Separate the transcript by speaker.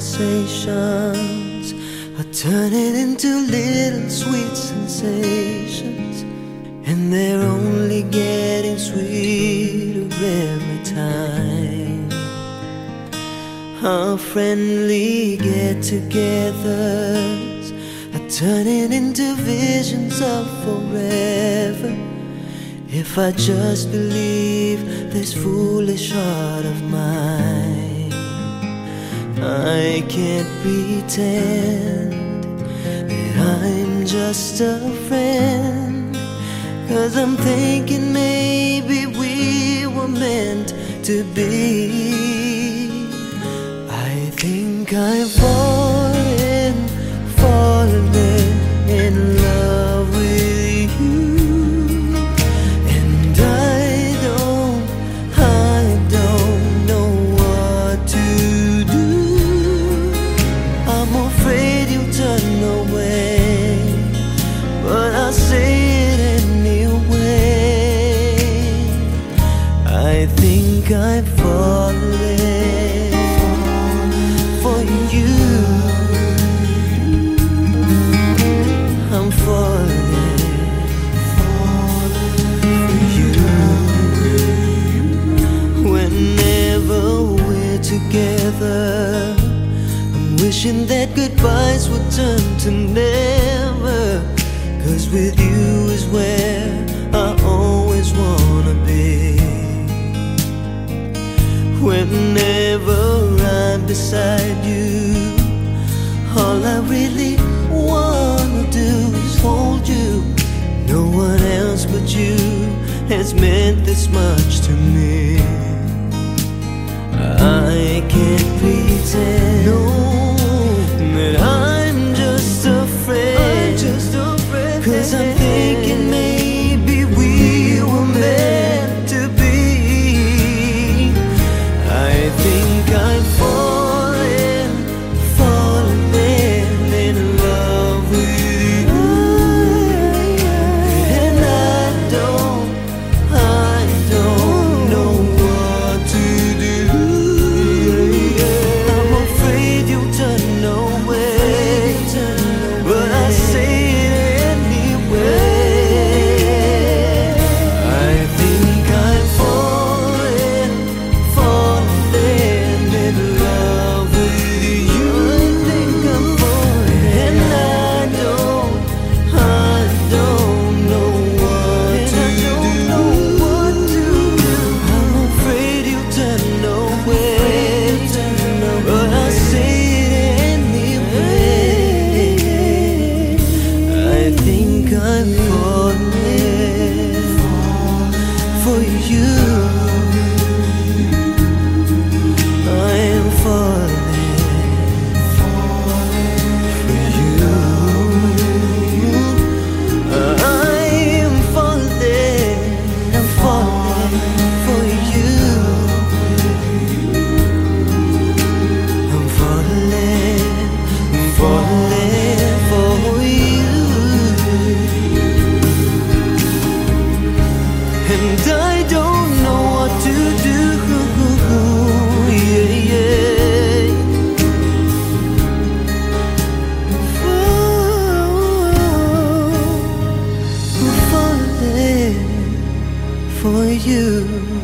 Speaker 1: conversations are turning into little sweet sensations, and they're only getting sweeter Our friendly get togethers are turning into visions of forever. If I just believe this foolish heart of mine. I can't pretend that I'm just a friend. Cause I'm thinking maybe we were meant to be. I'm falling for you. I'm falling for you. Whenever we're together, I'm wishing that goodbyes would turn to never. Cause with you is where I Whenever I'm beside you, all I really wanna do is hold you. No one else but you has meant this much to me. I can't pretend think And I don't know what to do. Yeah, yeah. Fall, falling for you.